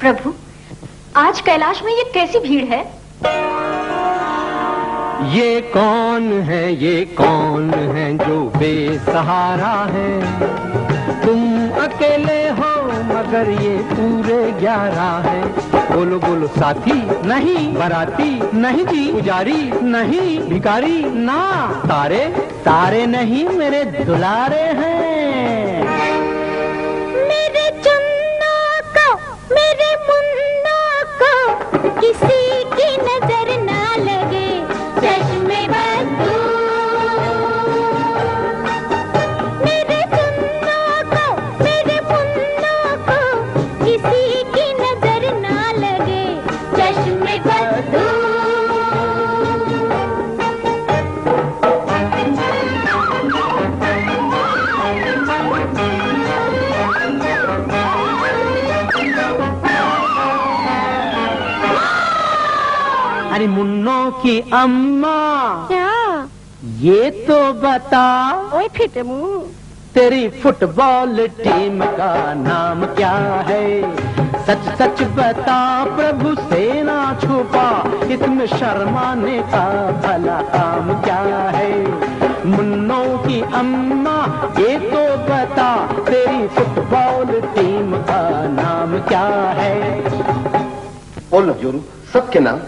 प्रभु, आज कैलाश में ये कैसी भीड़ है? ये कौन है, ये कौन है जो बेसहारा है? तुम अकेले हो, मगर ये पूरे ग्यारह है। बोलो बोलो, साथी, नहीं, बराती, नहीं जी, पुजारी, नहीं भिकारी ना। तारे तारे नहीं, मेरे दुलारे हैं। किसी अरे मुन्नो की अम्मा। क्या? ये तो बता। ओए फिट मुँह तेरी फुटबॉल टीम का नाम क्या है? सच सच बता प्रभु सेना छुपा। इसमें शर्माने का भला काम क्या है? मुन्नो की अम्मा ये तो बता। तेरी फुटबॉल टीम का नाम क्या है? बोल जोरू सबके नाम।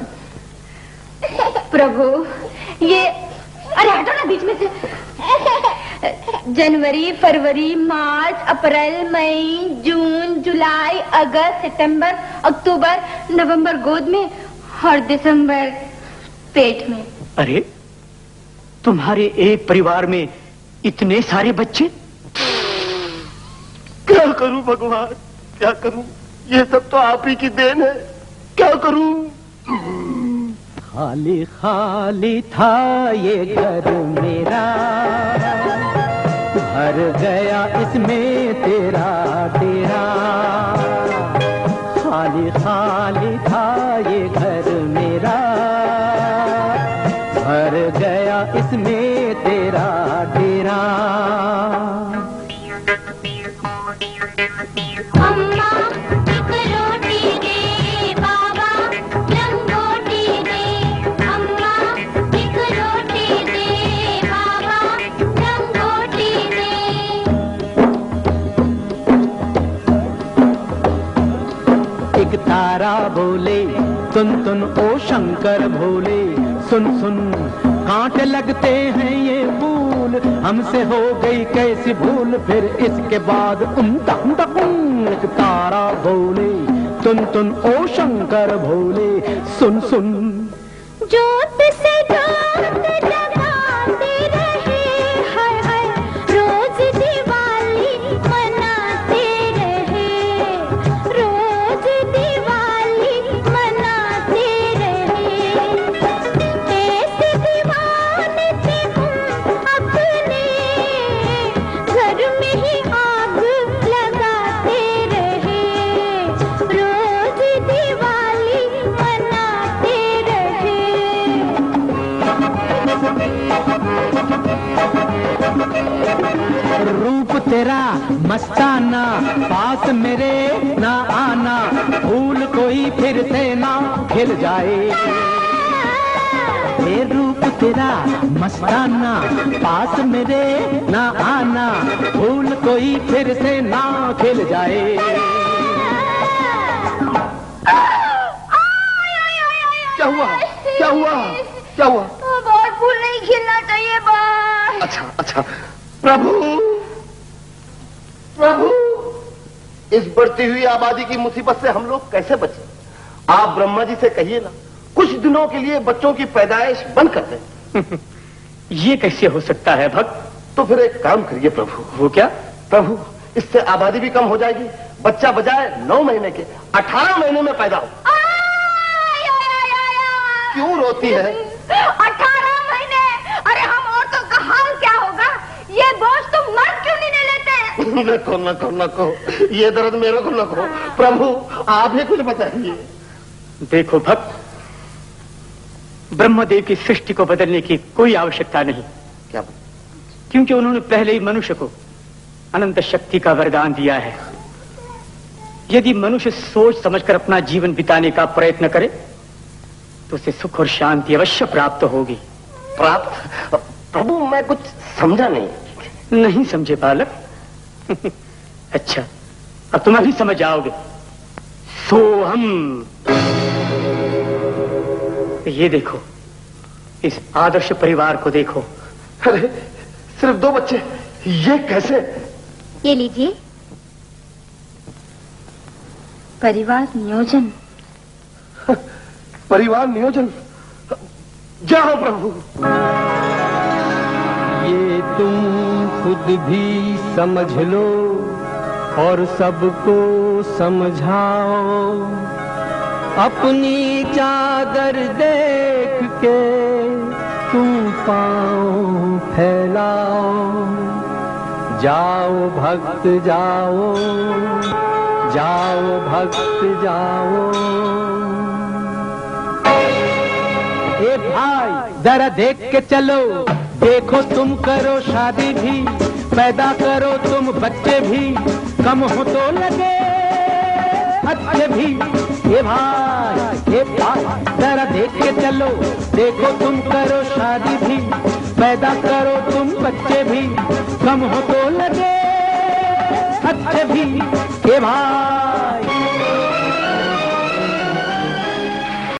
प्रभु, ये अरे हटो ना बीच में से जनवरी, फरवरी, मार्च, अप्रैल, मई, जून, जुलाई, अगस्त, सितंबर, अक्टूबर, नवंबर, गोद में और दिसंबर, पेट में। अरे, तुम्हारे एक परिवार में इतने सारे बच्चे? क्या करूँ भगवान? क्या करूँ? ये सब तो आप ही की देन है। क्या करूँ? खाली खाली था ये घर मेरा। भर गया इसमें तेरा तेरा खाली खाली था ये घर मेरा। भर गया इसमें तेरा तेरा बोले सुन सुन ओ शंकर भोले, सुन सुन, कांट लगते हैं ये फूल। हमसे हो गई कैसी भूल, फिर इसके बाद उमदा तारा भोले। सुन सुन ओ शंकर भोले, सुन सुन। मस्ताना पास मेरे ना आना फूल कोई फिर से ना खिल जाए। रूप तेरा मस्ताना पास मेरे ना आना फूल कोई फिर से ना खिल जाए। क्या हुआ? क्या हुआ? क्या हुआ? और फूल नहीं खिलना चाहिए अच्छा अच्छा। प्रभु प्रभु इस बढ़ती हुई आबादी की मुसीबत से हम लोग कैसे बचे? आप ब्रह्मा जी से कहिए ना कुछ दिनों के लिए बच्चों की पैदाइश बंद कर दें। ये कैसे हो सकता है भक्त? तो फिर एक काम करिए प्रभु। वो क्या? प्रभु इससे आबादी भी कम हो जाएगी। बच्चा बजाय नौ महीने के अठारह महीने में पैदा हो। क्यों रोती है? अठारह महीने अरे हम औरतों का हाल क्या होगा ये बोझ तुम मर्द क्यों नहीं ले लेते नको नको नको ये दर्द मेरे को नको प्रभु आप ही कुछ बताइए। देखो भक्त ब्रह्मदेव की सृष्टि को बदलने की कोई आवश्यकता नहीं। क्या? क्योंकि उन्होंने पहले ही मनुष्य को अनंत शक्ति का वरदान दिया है। यदि मनुष्य सोच समझकर अपना जीवन बिताने का प्रयत्न करे तो उसे सुख और शांति अवश्य प्राप्त होगी। प्राप्त? प्रभु मैं कुछ समझा नहीं। नहीं समझे बालक। अच्छा अब तुम अभी समझ आओगे सोहम। ये देखो इस आदर्श परिवार को देखो। अरे सिर्फ़ दो बच्चे ये कैसे? ये लीजिए। परिवार नियोजन। परिवार नियोजन? जाओ प्रभु। ये तुम खुद भी समझ लो और सबको समझाओ। अपनी चादर देख के तुम पाओ फैलाओ। जाओ भक्त, जाओ जाओ भक्त, जाओ। ए भाई, जरा देख के चलो। देखो तुम करो शादी भी। पैदा करो तुम बच्चे भी। कम हो तो लगे अच्छे भी। ये भाई ये भाई, जरा देख के चलो। देखो तुम करो शादी भी। पैदा करो तुम बच्चे भी। कम हो तो लगे अच्छे भी। ये भाई